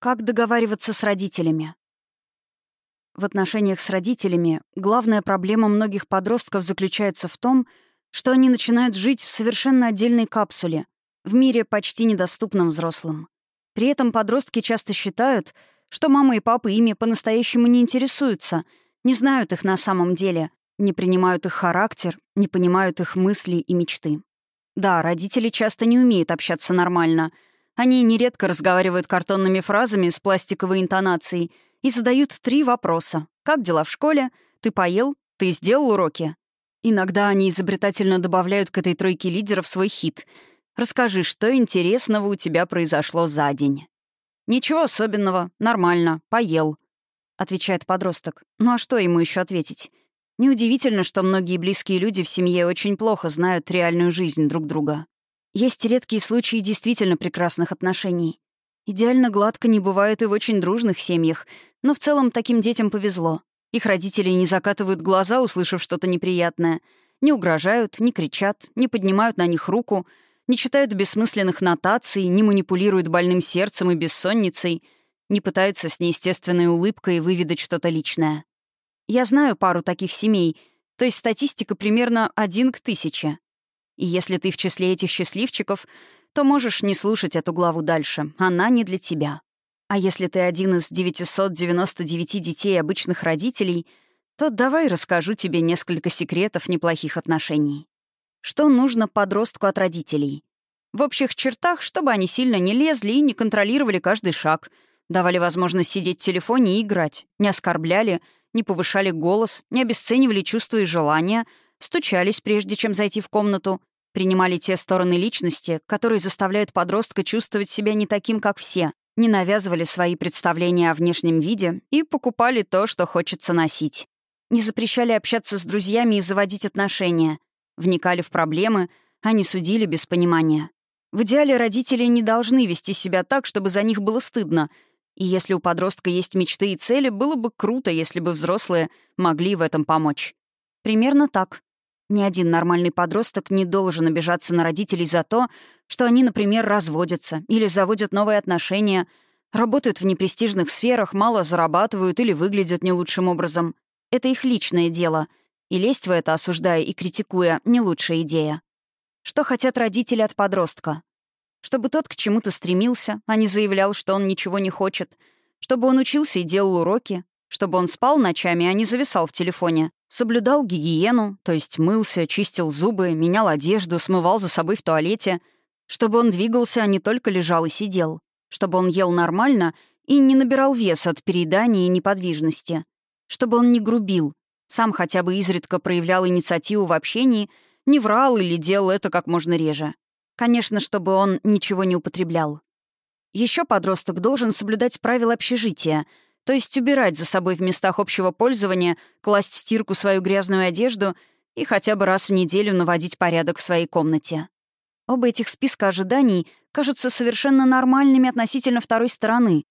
Как договариваться с родителями? В отношениях с родителями главная проблема многих подростков заключается в том, что они начинают жить в совершенно отдельной капсуле, в мире почти недоступном взрослым. При этом подростки часто считают, что мама и папа ими по-настоящему не интересуются, не знают их на самом деле, не принимают их характер, не понимают их мысли и мечты. Да, родители часто не умеют общаться нормально — они нередко разговаривают картонными фразами с пластиковой интонацией и задают три вопроса. «Как дела в школе? Ты поел? Ты сделал уроки?» Иногда они изобретательно добавляют к этой тройке лидеров свой хит. «Расскажи, что интересного у тебя произошло за день?» «Ничего особенного. Нормально. Поел», — отвечает подросток. Ну а что ему еще ответить? Неудивительно, что многие близкие люди в семье очень плохо знают реальную жизнь друг друга. Есть редкие случаи действительно прекрасных отношений. Идеально гладко не бывает и в очень дружных семьях, но в целом таким детям повезло. Их родители не закатывают глаза, услышав что-то неприятное, не угрожают, не кричат, не поднимают на них руку, не читают бессмысленных нотаций, не манипулируют больным сердцем и бессонницей, не пытаются с неестественной улыбкой выведать что-то личное. Я знаю пару таких семей, то есть статистика примерно один к тысяче. И если ты в числе этих счастливчиков, то можешь не слушать эту главу дальше. Она не для тебя. А если ты один из 999 детей обычных родителей, то давай расскажу тебе несколько секретов неплохих отношений. Что нужно подростку от родителей? В общих чертах, чтобы они сильно не лезли и не контролировали каждый шаг, давали возможность сидеть в телефоне и играть, не оскорбляли, не повышали голос, не обесценивали чувства и желания, стучались, прежде чем зайти в комнату, принимали те стороны личности, которые заставляют подростка чувствовать себя не таким, как все, не навязывали свои представления о внешнем виде и покупали то, что хочется носить. Не запрещали общаться с друзьями и заводить отношения. Вникали в проблемы, а не судили без понимания. В идеале родители не должны вести себя так, чтобы за них было стыдно. И если у подростка есть мечты и цели, было бы круто, если бы взрослые могли в этом помочь. Примерно так. Ни один нормальный подросток не должен обижаться на родителей за то, что они, например, разводятся или заводят новые отношения, работают в непрестижных сферах, мало зарабатывают или выглядят не лучшим образом. Это их личное дело, и лезть в это, осуждая и критикуя, не лучшая идея. Что хотят родители от подростка? Чтобы тот к чему-то стремился, а не заявлял, что он ничего не хочет. Чтобы он учился и делал уроки. Чтобы он спал ночами, а не зависал в телефоне. Соблюдал гигиену, то есть мылся, чистил зубы, менял одежду, смывал за собой в туалете, чтобы он двигался, а не только лежал и сидел, чтобы он ел нормально и не набирал вес от переедания и неподвижности, чтобы он не грубил, сам хотя бы изредка проявлял инициативу в общении, не врал или делал это как можно реже. Конечно, чтобы он ничего не употреблял. Еще подросток должен соблюдать правила общежития — то есть убирать за собой в местах общего пользования, класть в стирку свою грязную одежду и хотя бы раз в неделю наводить порядок в своей комнате. Оба этих списка ожиданий кажутся совершенно нормальными относительно второй стороны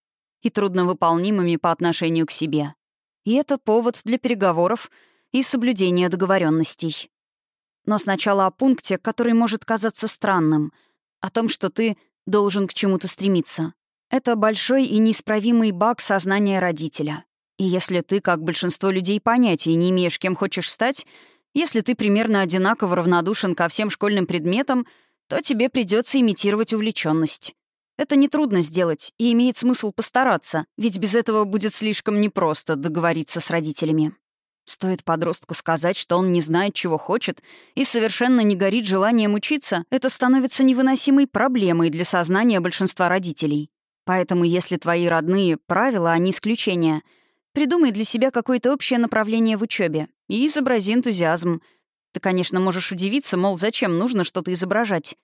и трудновыполнимыми по отношению к себе. И это повод для переговоров и соблюдения договоренностей. Но сначала о пункте, который может казаться странным, о том, что ты должен к чему-то стремиться. Это большой и неисправимый баг сознания родителя. И если ты, как большинство людей, понятия не имеешь, кем хочешь стать, если ты примерно одинаково равнодушен ко всем школьным предметам, то тебе придется имитировать увлеченность. Это нетрудно сделать, и имеет смысл постараться, ведь без этого будет слишком непросто договориться с родителями. Стоит подростку сказать, что он не знает, чего хочет, и совершенно не горит желанием учиться, это становится невыносимой проблемой для сознания большинства родителей. Поэтому, если твои родные — правила, а не исключения, придумай для себя какое-то общее направление в учебе и изобрази энтузиазм. Ты, конечно, можешь удивиться, мол, зачем нужно что-то изображать.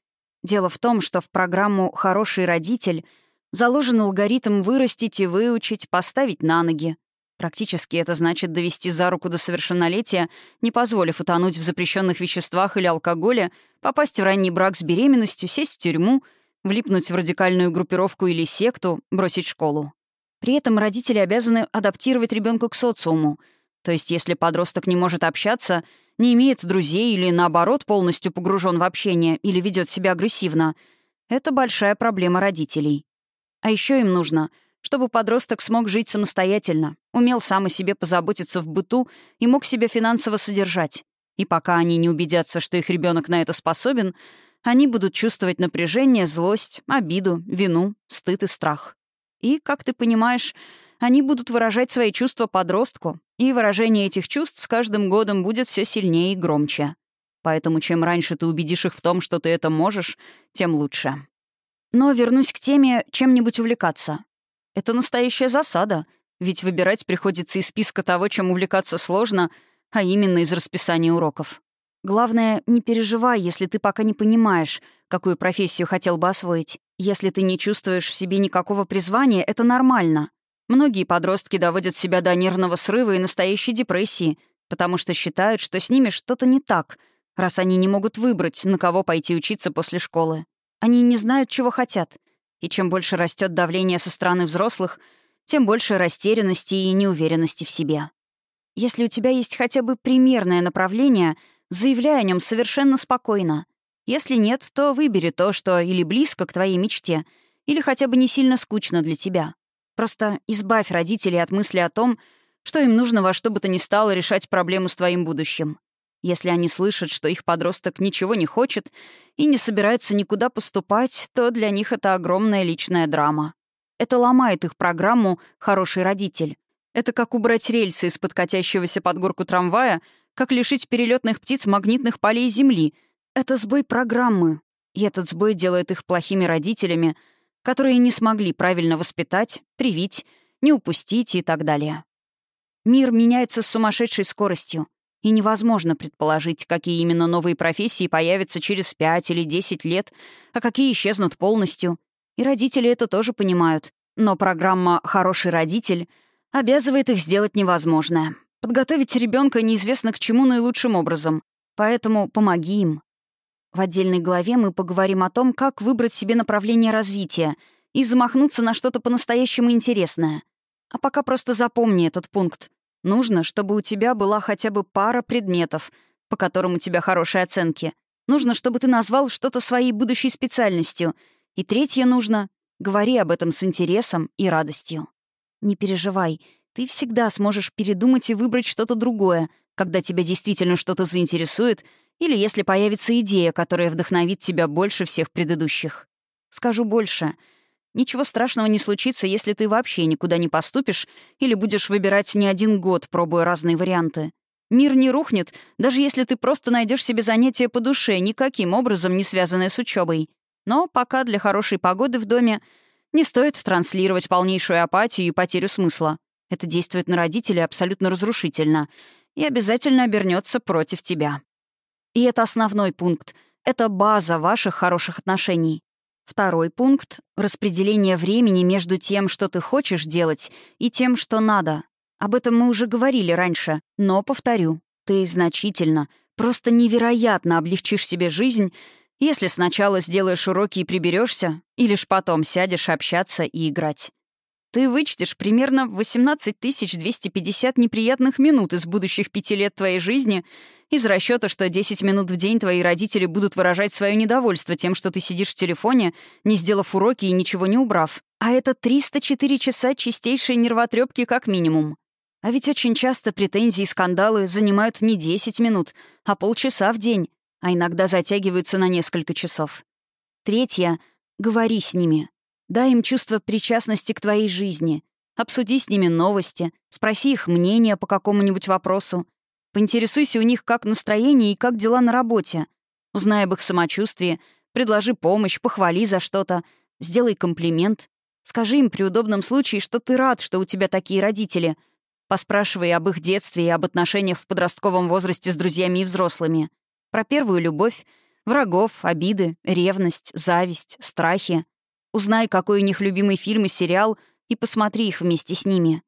Дело в том, что в программу «Хороший родитель» заложен алгоритм вырастить и выучить, поставить на ноги. Практически это значит довести за руку до совершеннолетия, не позволив утонуть в запрещенных веществах или алкоголе, попасть в ранний брак с беременностью, сесть в тюрьму — влипнуть в радикальную группировку или секту, бросить школу. При этом родители обязаны адаптировать ребенка к социуму. То есть, если подросток не может общаться, не имеет друзей или, наоборот, полностью погружен в общение или ведет себя агрессивно, это большая проблема родителей. А еще им нужно, чтобы подросток смог жить самостоятельно, умел сам о себе позаботиться в быту и мог себя финансово содержать. И пока они не убедятся, что их ребенок на это способен, они будут чувствовать напряжение, злость, обиду, вину, стыд и страх. И, как ты понимаешь, они будут выражать свои чувства подростку, и выражение этих чувств с каждым годом будет все сильнее и громче. Поэтому чем раньше ты убедишь их в том, что ты это можешь, тем лучше. Но вернусь к теме чем-нибудь увлекаться. Это настоящая засада, ведь выбирать приходится из списка того, чем увлекаться сложно, а именно из расписания уроков. Главное, не переживай, если ты пока не понимаешь, какую профессию хотел бы освоить. Если ты не чувствуешь в себе никакого призвания, это нормально. Многие подростки доводят себя до нервного срыва и настоящей депрессии, потому что считают, что с ними что-то не так, раз они не могут выбрать, на кого пойти учиться после школы. Они не знают, чего хотят. И чем больше растет давление со стороны взрослых, тем больше растерянности и неуверенности в себе. Если у тебя есть хотя бы примерное направление, заявляй о нем совершенно спокойно. Если нет, то выбери то, что или близко к твоей мечте, или хотя бы не сильно скучно для тебя. Просто избавь родителей от мысли о том, что им нужно во что бы то ни стало решать проблему с твоим будущим. Если они слышат, что их подросток ничего не хочет и не собирается никуда поступать, то для них это огромная личная драма. Это ломает их программу «хороший родитель». Это как убрать рельсы из-под катящегося под горку трамвая, как лишить перелетных птиц магнитных полей Земли. Это сбой программы. И этот сбой делает их плохими родителями — которые не смогли правильно воспитать, привить, не упустить и так далее. Мир меняется с сумасшедшей скоростью, и невозможно предположить, какие именно новые профессии появятся через 5 или 10 лет, а какие исчезнут полностью. И родители это тоже понимают. Но программа «Хороший родитель» обязывает их сделать невозможное. Подготовить ребенка неизвестно к чему наилучшим образом. Поэтому помоги им, в отдельной главе мы поговорим о том, как выбрать себе направление развития и замахнуться на что-то по-настоящему интересное. А пока просто запомни этот пункт. Нужно, чтобы у тебя была хотя бы пара предметов, по которым у тебя хорошие оценки. Нужно, чтобы ты назвал что-то своей будущей специальностью. И третье нужно — говори об этом с интересом и радостью. Не переживай, ты всегда сможешь передумать и выбрать что-то другое, когда тебя действительно что-то заинтересует — или если появится идея, которая вдохновит тебя больше всех предыдущих. Скажу больше. Ничего страшного не случится, если ты вообще никуда не поступишь или будешь выбирать не один год, пробуя разные варианты. Мир не рухнет, даже если ты просто найдешь себе занятие по душе, никаким образом не связанное с учебой. Но пока для хорошей погоды в доме не стоит транслировать полнейшую апатию и потерю смысла. Это действует на родителей абсолютно разрушительно и обязательно обернется против тебя. И это основной пункт. Это база ваших хороших отношений. Второй пункт — распределение времени между тем, что ты хочешь делать, и тем, что надо. Об этом мы уже говорили раньше, но повторю. Ты значительно, просто невероятно облегчишь себе жизнь, если сначала сделаешь уроки и приберешься, и лишь потом сядешь общаться и играть. Ты вычтешь примерно 18 250 неприятных минут из будущих пяти лет твоей жизни из расчета, что 10 минут в день твои родители будут выражать свое недовольство тем, что ты сидишь в телефоне, не сделав уроки и ничего не убрав. А это 304 часа чистейшей нервотрепки как минимум. А ведь очень часто претензии и скандалы занимают не 10 минут, а полчаса в день, а иногда затягиваются на несколько часов. Третье — говори с ними. Дай им чувство причастности к твоей жизни. Обсуди с ними новости, спроси их мнение по какому-нибудь вопросу. Поинтересуйся у них, как настроение и как дела на работе. Узнай об их самочувствии, предложи помощь, похвали за что-то, сделай комплимент. Скажи им при удобном случае, что ты рад, что у тебя такие родители. Поспрашивай об их детстве и об отношениях в подростковом возрасте с друзьями и взрослыми. Про первую любовь, врагов, обиды, ревность, зависть, страхи. Узнай, какой у них любимый фильм и сериал, и посмотри их вместе с ними.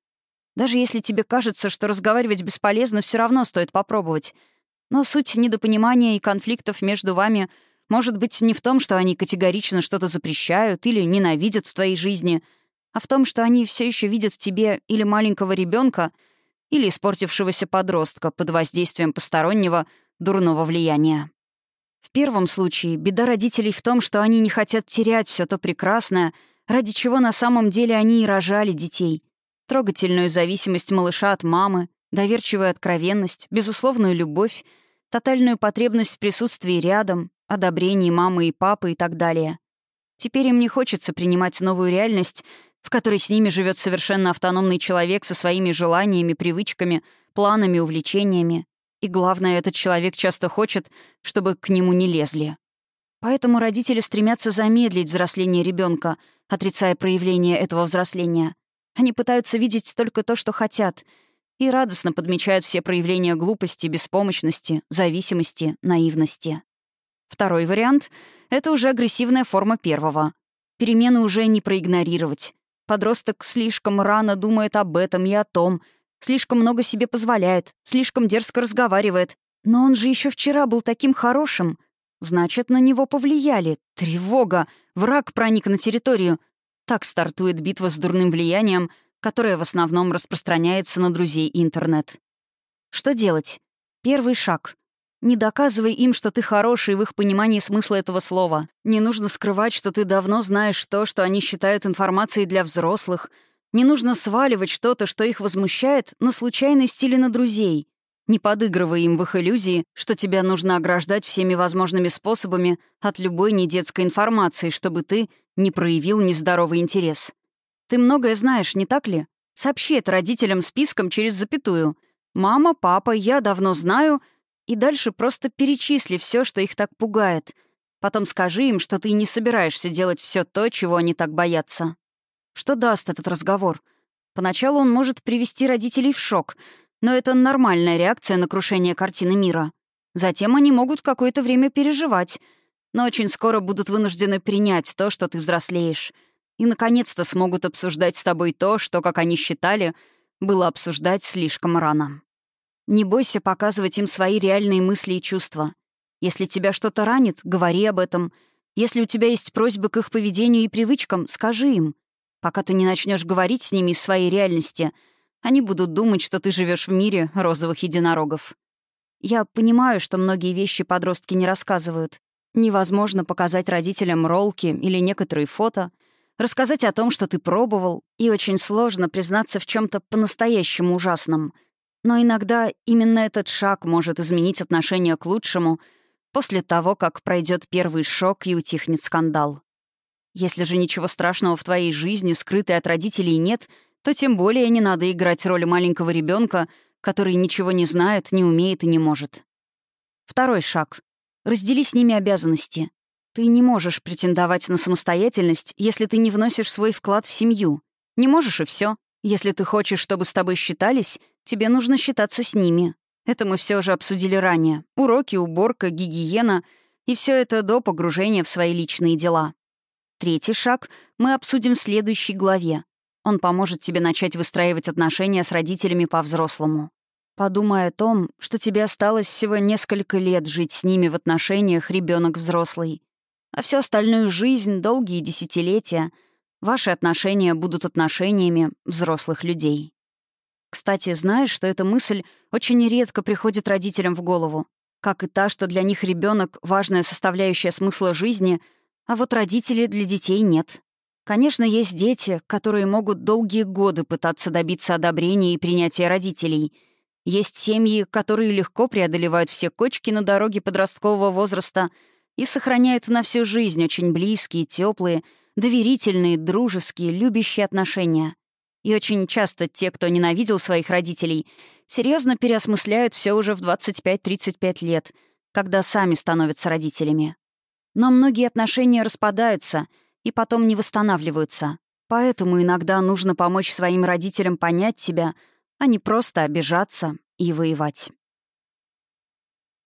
Даже если тебе кажется, что разговаривать бесполезно, все равно стоит попробовать. Но суть недопонимания и конфликтов между вами может быть не в том, что они категорично что-то запрещают или ненавидят в твоей жизни, а в том, что они все еще видят в тебе или маленького ребенка, или испортившегося подростка под воздействием постороннего дурного влияния. В первом случае беда родителей в том, что они не хотят терять все то прекрасное, ради чего на самом деле они и рожали детей. Трогательную зависимость малыша от мамы, доверчивую откровенность, безусловную любовь, тотальную потребность в присутствии рядом, одобрении мамы и папы и так далее. Теперь им не хочется принимать новую реальность, в которой с ними живет совершенно автономный человек со своими желаниями, привычками, планами, увлечениями. И главное, этот человек часто хочет, чтобы к нему не лезли. Поэтому родители стремятся замедлить взросление ребенка, отрицая проявление этого взросления. Они пытаются видеть только то, что хотят, и радостно подмечают все проявления глупости, беспомощности, зависимости, наивности. Второй вариант — это уже агрессивная форма первого. Перемены уже не проигнорировать. Подросток слишком рано думает об этом и о том, слишком много себе позволяет, слишком дерзко разговаривает. Но он же еще вчера был таким хорошим. Значит, на него повлияли. Тревога. Враг проник на территорию. Так стартует битва с дурным влиянием, которая в основном распространяется на друзей интернет. Что делать? Первый шаг. Не доказывай им, что ты хороший в их понимании смысла этого слова. Не нужно скрывать, что ты давно знаешь то, что они считают информацией для взрослых. Не нужно сваливать что-то, что их возмущает, на случайность или на друзей. Не подыгрывай им в их иллюзии, что тебя нужно ограждать всеми возможными способами от любой недетской информации, чтобы ты не проявил нездоровый интерес. Ты многое знаешь, не так ли? Сообщи это родителям списком через запятую. «Мама, папа, я давно знаю», и дальше просто перечисли все, что их так пугает. Потом скажи им, что ты не собираешься делать все то, чего они так боятся. Что даст этот разговор? Поначалу он может привести родителей в шок, но это нормальная реакция на крушение картины мира. Затем они могут какое-то время переживать, но очень скоро будут вынуждены принять то, что ты взрослеешь. И, наконец-то, смогут обсуждать с тобой то, что, как они считали, было обсуждать слишком рано. Не бойся показывать им свои реальные мысли и чувства. Если тебя что-то ранит, говори об этом. Если у тебя есть просьбы к их поведению и привычкам, скажи им. Пока ты не начнешь говорить с ними из своей реальности, они будут думать, что ты живешь в мире розовых единорогов. Я понимаю, что многие вещи подростки не рассказывают. Невозможно показать родителям ролки или некоторые фото, рассказать о том, что ты пробовал, и очень сложно признаться в чем то по-настоящему ужасном — но иногда именно этот шаг может изменить отношение к лучшему после того, как пройдет первый шок и утихнет скандал. Если же ничего страшного в твоей жизни, скрытой от родителей, нет, то тем более не надо играть роль маленького ребенка, который ничего не знает, не умеет и не может. Второй шаг. Раздели с ними обязанности. Ты не можешь претендовать на самостоятельность, если ты не вносишь свой вклад в семью. Не можешь и все. Если ты хочешь, чтобы с тобой считались, тебе нужно считаться с ними. Это мы все уже обсудили ранее. Уроки, уборка, гигиена. И все это до погружения в свои личные дела. Третий шаг мы обсудим в следующей главе. Он поможет тебе начать выстраивать отношения с родителями по-взрослому. Подумай о том, что тебе осталось всего несколько лет жить с ними в отношениях ребенок взрослый А всю остальную жизнь, долгие десятилетия — Ваши отношения будут отношениями взрослых людей. Кстати, знаешь, что эта мысль очень редко приходит родителям в голову, как и та, что для них ребенок важная составляющая смысла жизни, а вот родители для детей нет. Конечно, есть дети, которые могут долгие годы пытаться добиться одобрения и принятия родителей. Есть семьи, которые легко преодолевают все кочки на дороге подросткового возраста и сохраняют на всю жизнь очень близкие, теплые, доверительные, дружеские, любящие отношения. И очень часто те, кто ненавидел своих родителей, серьезно переосмысляют все уже в 25-35 лет, когда сами становятся родителями. Но многие отношения распадаются и потом не восстанавливаются. Поэтому иногда нужно помочь своим родителям понять тебя, а не просто обижаться и воевать.